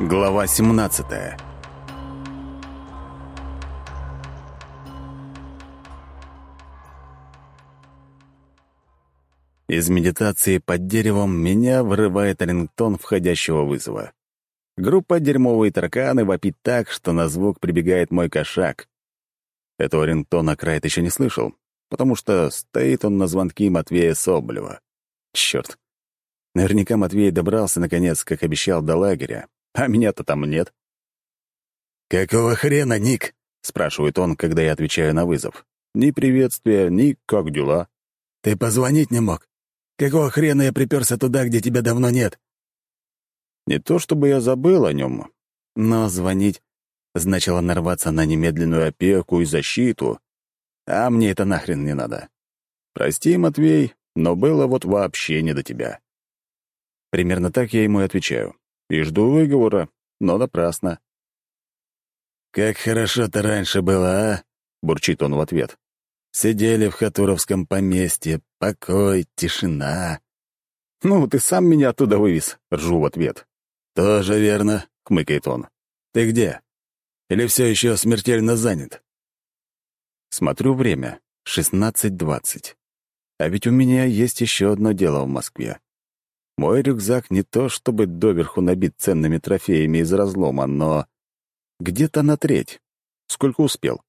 Глава 17 Из медитации под деревом меня вырывает рингтон входящего вызова. Группа «Дерьмовые тараканы» вопит так, что на звук прибегает мой кошак. Этого рингтона Крайт еще не слышал, потому что стоит он на звонки Матвея Соболева. Черт. Наверняка Матвей добрался, наконец, как обещал, до лагеря, а меня-то там нет. «Какого хрена, Ник?» — спрашивает он, когда я отвечаю на вызов. Ни приветствия, ни как дела. «Ты позвонить не мог? Какого хрена я приперся туда, где тебя давно нет?» Не то чтобы я забыл о нем, но звонить значило нарваться на немедленную опеку и защиту, а мне это нахрен не надо. Прости, Матвей, но было вот вообще не до тебя. Примерно так я ему и отвечаю. И жду выговора, но напрасно. «Как хорошо-то раньше было, а?» — бурчит он в ответ. «Сидели в Хатуровском поместье, покой, тишина». «Ну, ты сам меня оттуда вывез», — ржу в ответ. «Тоже верно», — хмыкает он. «Ты где? Или все еще смертельно занят?» Смотрю время. 16.20. А ведь у меня есть еще одно дело в Москве. Мой рюкзак не то чтобы доверху набит ценными трофеями из разлома, но где-то на треть. Сколько успел.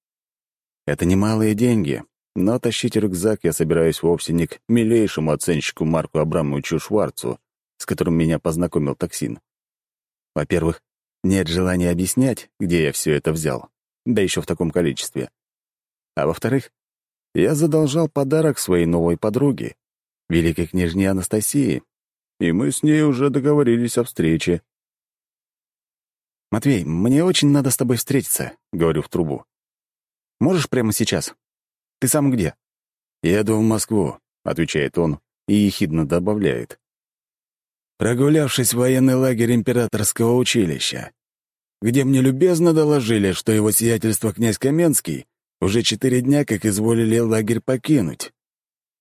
Это немалые деньги, но тащить рюкзак я собираюсь вовсе не к милейшему оценщику Марку Абрамовичу Шварцу, с которым меня познакомил токсин. Во-первых, нет желания объяснять, где я все это взял, да еще в таком количестве. А во-вторых, я задолжал подарок своей новой подруге, великой княжне Анастасии, и мы с ней уже договорились о встрече. «Матвей, мне очень надо с тобой встретиться», — говорю в трубу. «Можешь прямо сейчас? Ты сам где?» «Еду в Москву», — отвечает он и ехидно добавляет. «Прогулявшись в военный лагерь императорского училища, где мне любезно доложили, что его сиятельство князь Каменский уже четыре дня как изволили лагерь покинуть».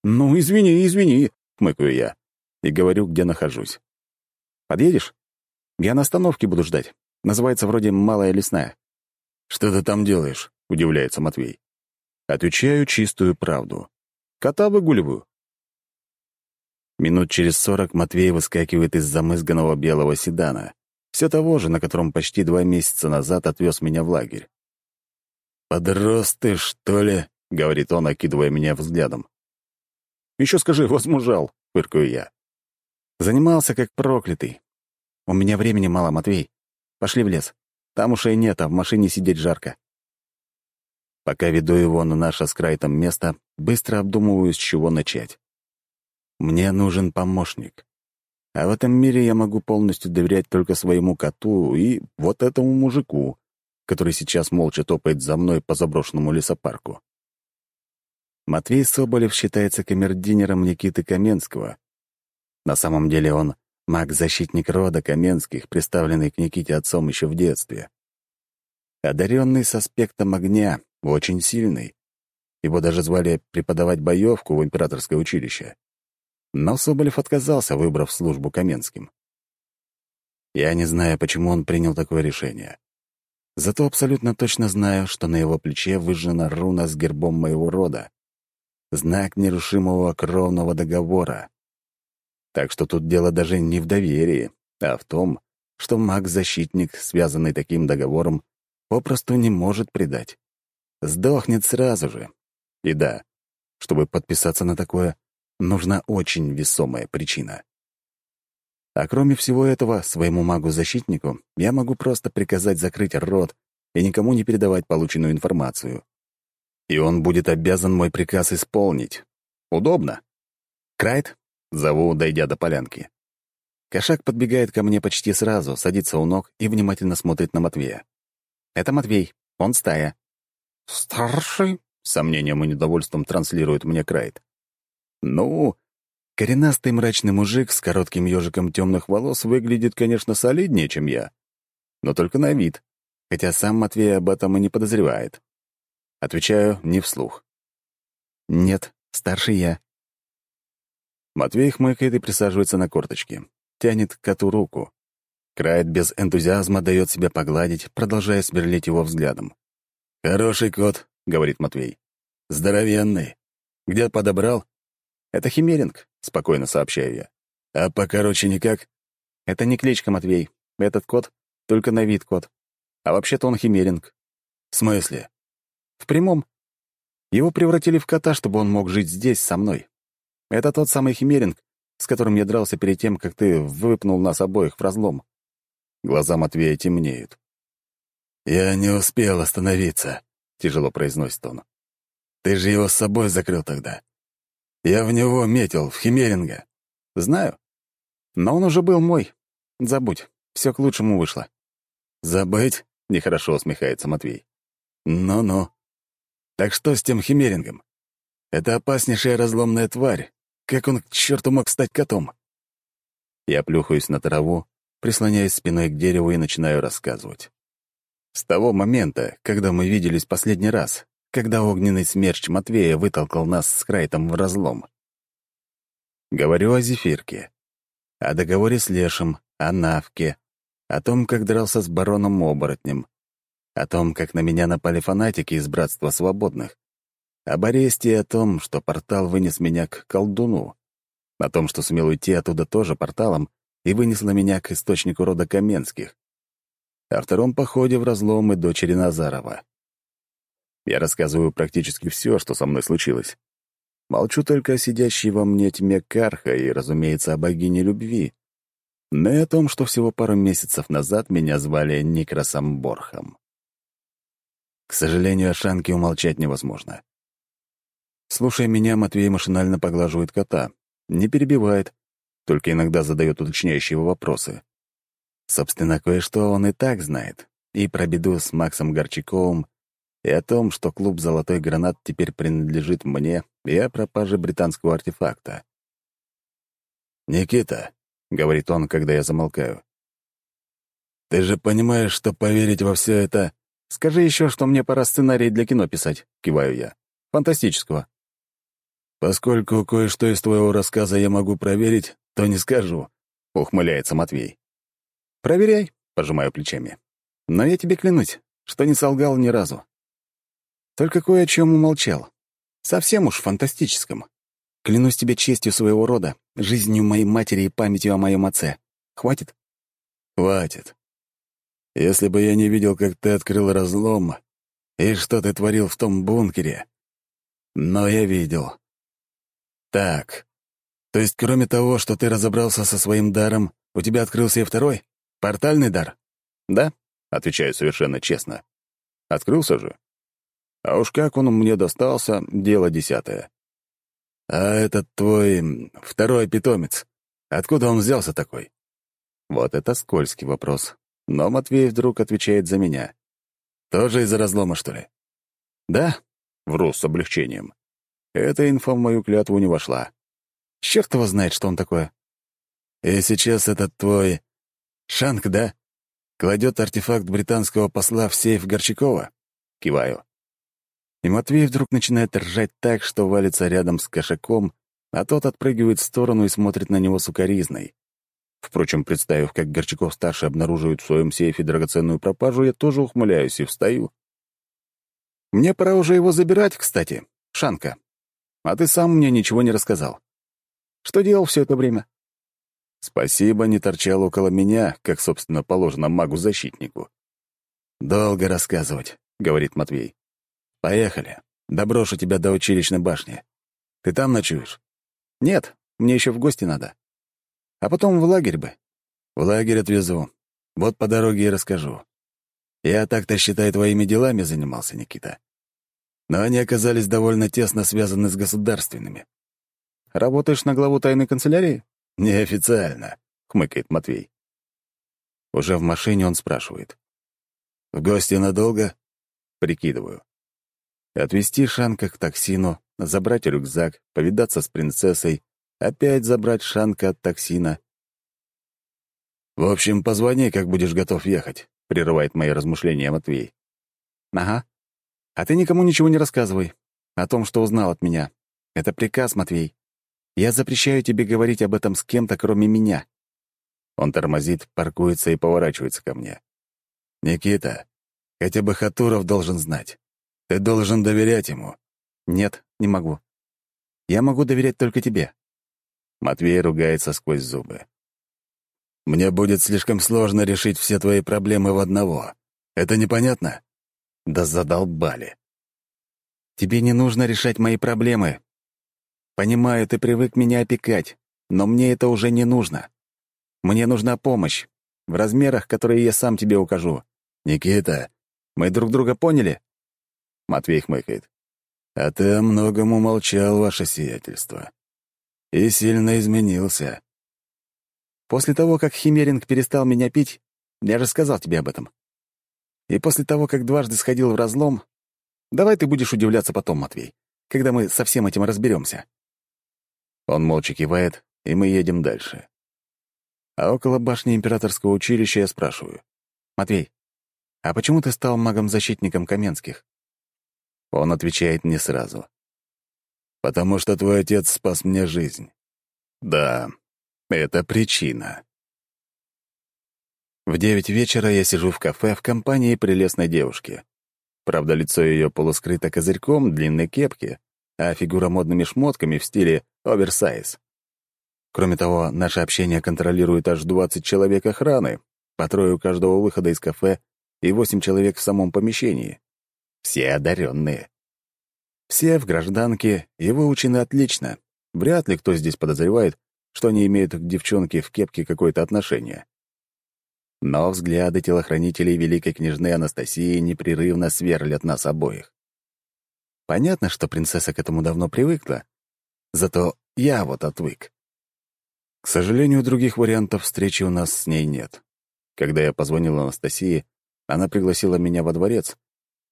«Ну, извини, извини», — хмыкаю я и говорю, где нахожусь. «Подъедешь? Я на остановке буду ждать. Называется вроде «Малая лесная». «Что ты там делаешь?» — удивляется Матвей. Отвечаю чистую правду. Кота выгуливаю. Минут через сорок Матвей выскакивает из замызганного белого седана, все того же, на котором почти два месяца назад отвез меня в лагерь. «Подрос ты, что ли?» — говорит он, окидывая меня взглядом. «Еще скажи, возмужал», — фыркаю я. Занимался как проклятый. У меня времени мало, Матвей. Пошли в лес. Там ушей нет, а в машине сидеть жарко. Пока веду его на наше с Крайтом место, быстро обдумываю, с чего начать. Мне нужен помощник. А в этом мире я могу полностью доверять только своему коту и вот этому мужику, который сейчас молча топает за мной по заброшенному лесопарку. Матвей Соболев считается камердинером Никиты Каменского, на самом деле он маг-защитник рода Каменских, представленный к Никите отцом еще в детстве. Одаренный с аспектом огня, очень сильный. Его даже звали преподавать боевку в императорское училище. Но Соболев отказался, выбрав службу Каменским. Я не знаю, почему он принял такое решение. Зато абсолютно точно знаю, что на его плече выжжена руна с гербом моего рода. Знак нерушимого кровного договора. Так что тут дело даже не в доверии, а в том, что маг-защитник, связанный таким договором, попросту не может предать. Сдохнет сразу же. И да, чтобы подписаться на такое, нужна очень весомая причина. А кроме всего этого, своему магу-защитнику я могу просто приказать закрыть рот и никому не передавать полученную информацию. И он будет обязан мой приказ исполнить. Удобно. Крайт, Зову, дойдя до полянки. Кошак подбегает ко мне почти сразу, садится у ног и внимательно смотрит на Матвея. «Это Матвей, он стая». «Старший?» — с сомнением и недовольством транслирует мне Крайт. «Ну, коренастый мрачный мужик с коротким ежиком темных волос выглядит, конечно, солиднее, чем я. Но только на вид, хотя сам Матвей об этом и не подозревает. Отвечаю не вслух. «Нет, старший я». Матвей хмыкает и присаживается на корточки. Тянет коту руку. Крайт без энтузиазма дает себя погладить, продолжая сверлить его взглядом. «Хороший кот», — говорит Матвей. «Здоровенный. Где подобрал?» «Это химеринг», — спокойно сообщаю я. «А покороче никак?» «Это не кличка, Матвей. Этот кот — только на вид кот. А вообще-то он химеринг». «В смысле?» «В прямом. Его превратили в кота, чтобы он мог жить здесь со мной. Это тот самый химеринг, с которым я дрался перед тем, как ты выпнул нас обоих в разлом. Глаза Матвея темнеют. «Я не успел остановиться», — тяжело произносит он. «Ты же его с собой закрыл тогда. Я в него метил, в Химеринга». «Знаю. Но он уже был мой. Забудь, все к лучшему вышло». «Забыть?» — нехорошо усмехается Матвей. «Ну-ну. Так что с тем Химерингом? Это опаснейшая разломная тварь. Как он к черту мог стать котом?» Я плюхаюсь на траву, прислоняясь спиной к дереву и начинаю рассказывать. С того момента, когда мы виделись последний раз, когда огненный смерч Матвея вытолкал нас с Крайтом в разлом. Говорю о Зефирке, о договоре с Лешем, о Навке, о том, как дрался с бароном-оборотнем, о том, как на меня напали фанатики из Братства Свободных, об аресте и о том, что портал вынес меня к колдуну, о том, что сумел уйти оттуда тоже порталом, и вынесла меня к источнику рода Каменских, о втором походе в разлом и дочери Назарова. Я рассказываю практически все, что со мной случилось. Молчу только о сидящей во мне тьме Карха и, разумеется, о богине любви, но и о том, что всего пару месяцев назад меня звали Никросом Борхом. К сожалению, о Шанке умолчать невозможно. Слушая меня, Матвей машинально поглаживает кота, не перебивает, только иногда задает уточняющие вопросы. Собственно, кое-что он и так знает. И про беду с Максом Горчаковым, и о том, что клуб «Золотой гранат» теперь принадлежит мне, и о пропаже британского артефакта. «Никита», — говорит он, когда я замолкаю, — «ты же понимаешь, что поверить во все это...» «Скажи еще, что мне пора сценарий для кино писать», — киваю я. «Фантастического». «Поскольку кое-что из твоего рассказа я могу проверить, то не скажу», — ухмыляется Матвей. «Проверяй», — пожимаю плечами. «Но я тебе клянусь, что не солгал ни разу. Только кое о чем умолчал. Совсем уж фантастическом. Клянусь тебе честью своего рода, жизнью моей матери и памятью о моем отце. Хватит?» «Хватит. Если бы я не видел, как ты открыл разлом и что ты творил в том бункере. Но я видел. Так, то есть кроме того, что ты разобрался со своим даром, у тебя открылся и второй? Портальный дар? Да, отвечаю совершенно честно. Открылся же. А уж как он мне достался, дело десятое. А этот твой второй питомец, откуда он взялся такой? Вот это скользкий вопрос. Но Матвей вдруг отвечает за меня. Тоже из-за разлома, что ли? Да, вру с облегчением. Эта инфа в мою клятву не вошла. Черт его знает, что он такое. И сейчас этот твой... Шанк, да? Кладет артефакт британского посла в сейф Горчакова? Киваю. И Матвей вдруг начинает ржать так, что валится рядом с кошаком, а тот отпрыгивает в сторону и смотрит на него сукоризной. Впрочем, представив, как Горчаков-старший обнаруживает в своем сейфе драгоценную пропажу, я тоже ухмыляюсь и встаю. Мне пора уже его забирать, кстати, Шанка. А ты сам мне ничего не рассказал. Что делал все это время? Спасибо, не торчал около меня, как, собственно, положено магу-защитнику. «Долго рассказывать», — говорит Матвей. «Поехали. Доброшу тебя до училищной башни. Ты там ночуешь?» «Нет, мне еще в гости надо. А потом в лагерь бы». «В лагерь отвезу. Вот по дороге и расскажу. Я так-то, считай, твоими делами занимался, Никита. Но они оказались довольно тесно связаны с государственными. Работаешь на главу тайной канцелярии? Неофициально, хмыкает Матвей. Уже в машине он спрашивает. В гости надолго? Прикидываю. Отвезти Шанка к токсину, забрать рюкзак, повидаться с принцессой, опять забрать Шанка от токсина. «В общем, позвони, как будешь готов ехать», — прерывает мои размышления Матвей. «Ага. А ты никому ничего не рассказывай о том, что узнал от меня. Это приказ, Матвей. Я запрещаю тебе говорить об этом с кем-то, кроме меня». Он тормозит, паркуется и поворачивается ко мне. «Никита, хотя бы Хатуров должен знать. Ты должен доверять ему». «Нет, не могу. Я могу доверять только тебе». Матвей ругается сквозь зубы. «Мне будет слишком сложно решить все твои проблемы в одного. Это непонятно?» «Да задолбали. Тебе не нужно решать мои проблемы. Понимаю, ты привык меня опекать, но мне это уже не нужно. Мне нужна помощь. В размерах, которые я сам тебе укажу. Никита, мы друг друга поняли?» Матвей хмыкает. «А ты о многом умолчал, ваше сиятельство. И сильно изменился. После того, как Химеринг перестал меня пить, я же сказал тебе об этом. И после того, как дважды сходил в разлом, Давай ты будешь удивляться потом, Матвей, когда мы со всем этим разберемся. Он молча кивает, и мы едем дальше. А около башни императорского училища я спрашиваю. «Матвей, а почему ты стал магом-защитником Каменских?» Он отвечает не сразу. «Потому что твой отец спас мне жизнь». «Да, это причина». В девять вечера я сижу в кафе в компании прелестной девушки. Правда, лицо ее полускрыто козырьком длинной кепки, а фигура модными шмотками в стиле оверсайз. Кроме того, наше общение контролирует аж 20 человек охраны, по трое у каждого выхода из кафе и 8 человек в самом помещении. Все одаренные. Все в гражданке и выучены отлично. Вряд ли кто здесь подозревает, что они имеют к девчонке в кепке какое-то отношение. Но взгляды телохранителей великой княжны Анастасии непрерывно сверлят нас обоих. Понятно, что принцесса к этому давно привыкла, зато я вот отвык. К сожалению, других вариантов встречи у нас с ней нет. Когда я позвонил Анастасии, она пригласила меня во дворец,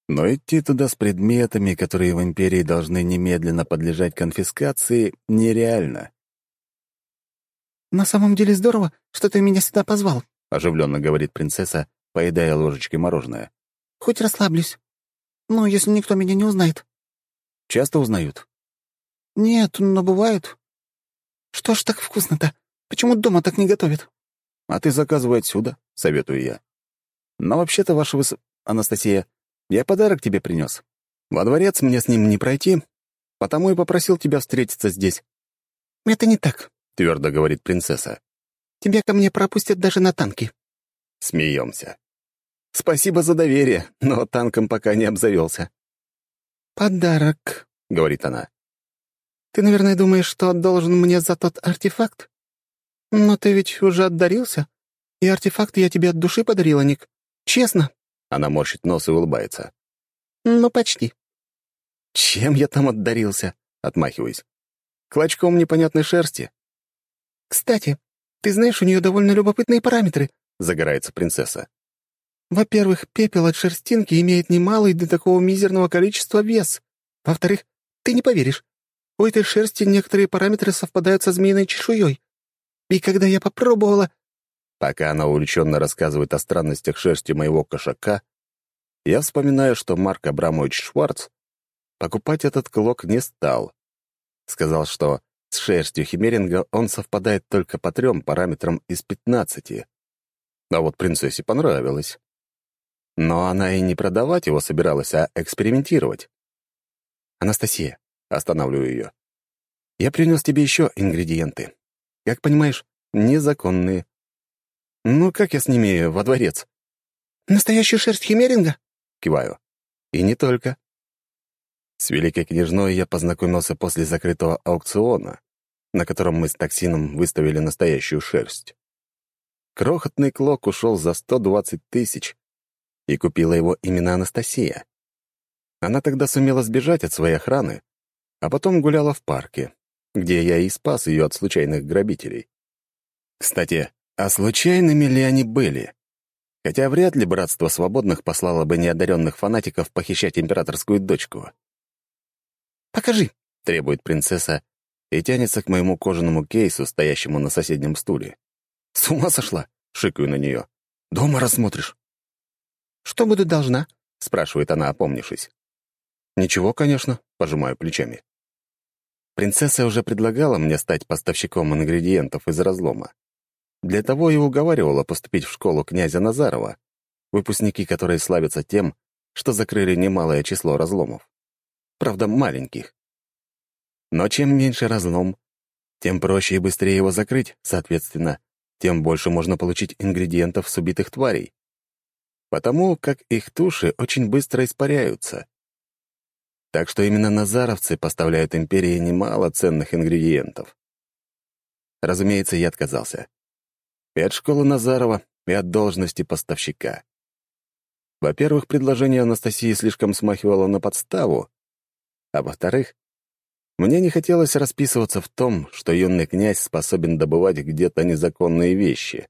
но идти туда с предметами, которые в империи должны немедленно подлежать конфискации, нереально. «На самом деле здорово, что ты меня сюда позвал», — оживленно говорит принцесса, поедая ложечкой мороженое. «Хоть расслаблюсь. Ну, если никто меня не узнает». «Часто узнают?» «Нет, но бывает. Что ж так вкусно-то? Почему дома так не готовят?» «А ты заказывай отсюда», — советую я. «Но вообще-то, ваша выс... Анастасия, я подарок тебе принес. Во дворец мне с ним не пройти, потому и попросил тебя встретиться здесь». «Это не так», — твердо говорит принцесса. Тебя ко мне пропустят даже на танки». Смеемся. «Спасибо за доверие, но танком пока не обзавелся». «Подарок», — говорит она. «Ты, наверное, думаешь, что должен мне за тот артефакт? Но ты ведь уже отдарился, и артефакт я тебе от души подарила, Ник. Честно». Она морщит нос и улыбается. «Ну, почти». «Чем я там отдарился?» — отмахиваюсь. «Клочком непонятной шерсти». «Кстати, ты знаешь, у нее довольно любопытные параметры», — загорается принцесса. «Во-первых, пепел от шерстинки имеет немалый для такого мизерного количества вес. Во-вторых, ты не поверишь, у этой шерсти некоторые параметры совпадают со змеиной чешуей. И когда я попробовала...» Пока она увлеченно рассказывает о странностях шерсти моего кошака, я вспоминаю, что Марк Абрамович Шварц покупать этот клок не стал. Сказал, что с шерстью химеринга он совпадает только по трем параметрам из пятнадцати. А вот принцессе понравилось. Но она и не продавать его собиралась, а экспериментировать. «Анастасия», — останавливаю ее, — «я принес тебе еще ингредиенты. Как понимаешь, незаконные. Ну, как я с ними во дворец?» «Настоящую шерсть химеринга?» — киваю. «И не только. С великой княжной я познакомился после закрытого аукциона, на котором мы с токсином выставили настоящую шерсть. Крохотный клок ушел за 120 тысяч, и купила его именно Анастасия. Она тогда сумела сбежать от своей охраны, а потом гуляла в парке, где я и спас ее от случайных грабителей. Кстати, а случайными ли они были? Хотя вряд ли Братство Свободных послало бы неодаренных фанатиков похищать императорскую дочку. «Покажи», — требует принцесса и тянется к моему кожаному кейсу, стоящему на соседнем стуле. «С ума сошла?» — шикаю на нее. «Дома рассмотришь». «Что буду должна?» — спрашивает она, опомнившись. «Ничего, конечно», — пожимаю плечами. Принцесса уже предлагала мне стать поставщиком ингредиентов из разлома. Для того и уговаривала поступить в школу князя Назарова, выпускники которые славятся тем, что закрыли немалое число разломов. Правда, маленьких. Но чем меньше разлом, тем проще и быстрее его закрыть, соответственно, тем больше можно получить ингредиентов с убитых тварей. Потому как их туши очень быстро испаряются. Так что именно назаровцы поставляют империи немало ценных ингредиентов. Разумеется, я отказался. И от школы Назарова, и от должности поставщика. Во-первых, предложение Анастасии слишком смахивало на подставу, а во-вторых, мне не хотелось расписываться в том, что юный князь способен добывать где-то незаконные вещи.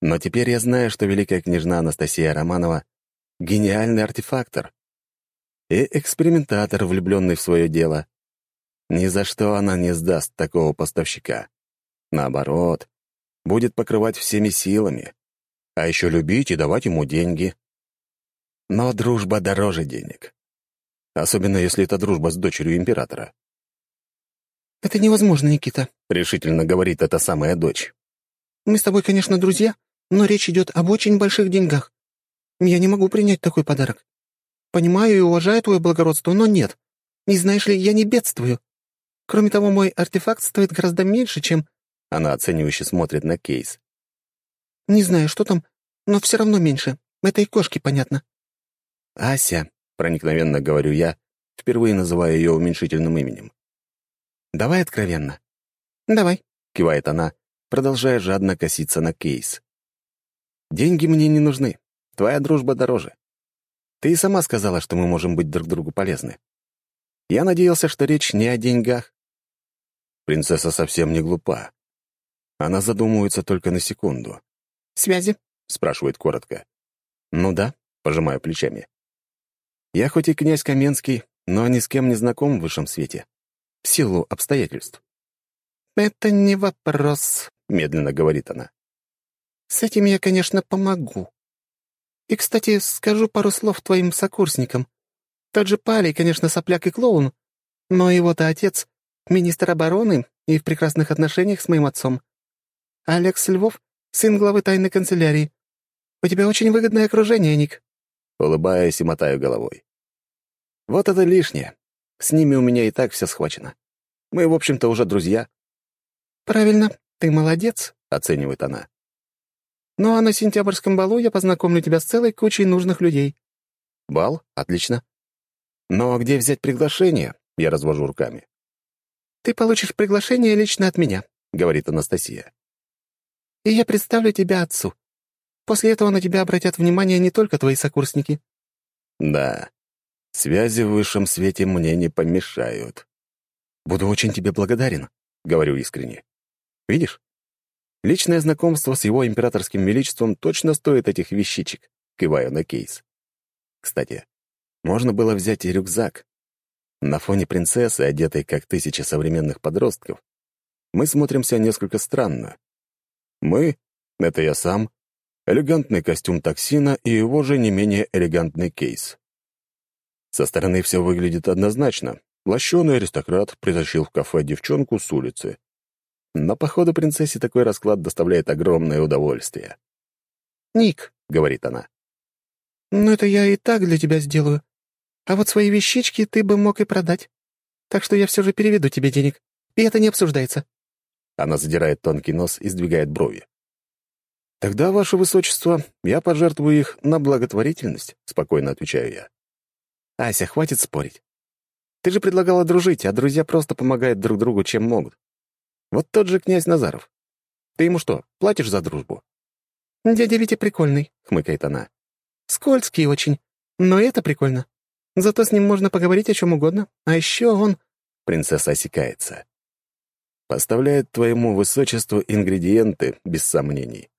Но теперь я знаю, что великая княжна Анастасия Романова — гениальный артефактор и экспериментатор, влюбленный в свое дело. Ни за что она не сдаст такого поставщика. Наоборот, будет покрывать всеми силами, а еще любить и давать ему деньги. Но дружба дороже денег. Особенно, если это дружба с дочерью императора. «Это невозможно, Никита», — решительно говорит эта самая дочь. «Мы с тобой, конечно, друзья, но речь идет об очень больших деньгах. Я не могу принять такой подарок. Понимаю и уважаю твое благородство, но нет. Не знаешь ли, я не бедствую. Кроме того, мой артефакт стоит гораздо меньше, чем...» Она оценивающе смотрит на кейс. «Не знаю, что там, но все равно меньше. Этой кошке понятно». «Ася», проникновенно говорю я, впервые называя ее уменьшительным именем. «Давай откровенно». «Давай», — кивает она, продолжая жадно коситься на кейс. «Деньги мне не нужны. Твоя дружба дороже. Ты и сама сказала, что мы можем быть друг другу полезны. Я надеялся, что речь не о деньгах». Принцесса совсем не глупа. Она задумывается только на секунду. «Связи?» — спрашивает коротко. «Ну да», — пожимаю плечами. Я хоть и князь Каменский, но ни с кем не знаком в высшем свете. В силу обстоятельств. «Это не вопрос», — медленно говорит она. «С этим я, конечно, помогу. И, кстати, скажу пару слов твоим сокурсникам. Тот же Палий, конечно, сопляк и клоун, но его-то отец — министр обороны и в прекрасных отношениях с моим отцом. Алекс Львов — сын главы тайной канцелярии. У тебя очень выгодное окружение, Ник улыбаясь и мотаю головой. Вот это лишнее. С ними у меня и так все схвачено. Мы, в общем-то, уже друзья. «Правильно, ты молодец», — оценивает она. «Ну а на сентябрьском балу я познакомлю тебя с целой кучей нужных людей». «Бал? Отлично. Но где взять приглашение?» — я развожу руками. «Ты получишь приглашение лично от меня», — говорит Анастасия. «И я представлю тебя отцу. После этого на тебя обратят внимание не только твои сокурсники». «Да, связи в высшем свете мне не помешают. Буду очень тебе благодарен», — говорю искренне. «Видишь, личное знакомство с его императорским величеством точно стоит этих вещичек», — киваю на кейс. Кстати, можно было взять и рюкзак. На фоне принцессы, одетой как тысяча современных подростков, мы смотримся несколько странно. Мы — это я сам, элегантный костюм токсина и его же не менее элегантный кейс. Со стороны все выглядит однозначно. Лощеный аристократ притащил в кафе девчонку с улицы. Но, походу, принцессе такой расклад доставляет огромное удовольствие. «Ник», — говорит она, — «ну это я и так для тебя сделаю. А вот свои вещички ты бы мог и продать. Так что я все же переведу тебе денег, и это не обсуждается». Она задирает тонкий нос и сдвигает брови. «Тогда, ваше высочество, я пожертвую их на благотворительность», — спокойно отвечаю я. «Ася, хватит спорить. Ты же предлагала дружить, а друзья просто помогают друг другу, чем могут. Вот тот же князь Назаров. Ты ему что, платишь за дружбу?» «Дядя Витя прикольный», — хмыкает она. «Скользкий очень, но это прикольно. Зато с ним можно поговорить о чем угодно. А еще он...» Принцесса осекается. «Поставляет твоему высочеству ингредиенты, без сомнений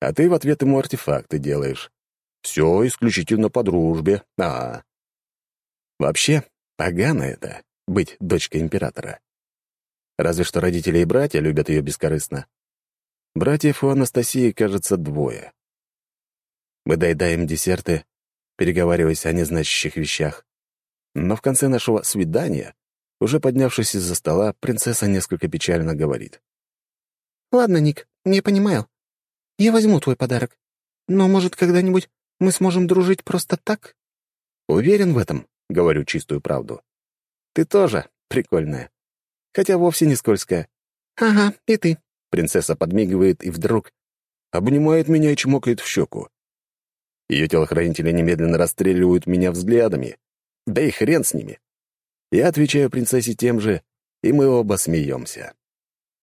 а ты в ответ ему артефакты делаешь. Все исключительно по дружбе. А, Вообще, погано это — быть дочкой императора. Разве что родители и братья любят ее бескорыстно. Братьев у Анастасии, кажется, двое. Мы доедаем десерты, переговариваясь о незначащих вещах. Но в конце нашего свидания, уже поднявшись из-за стола, принцесса несколько печально говорит. Ладно, Ник, я понимаю. Я возьму твой подарок. Но, может, когда-нибудь мы сможем дружить просто так?» «Уверен в этом», — говорю чистую правду. «Ты тоже прикольная. Хотя вовсе не скользкая». «Ага, и ты». Принцесса подмигивает и вдруг обнимает меня и чмокает в щеку. Ее телохранители немедленно расстреливают меня взглядами. Да и хрен с ними. Я отвечаю принцессе тем же, и мы оба смеемся.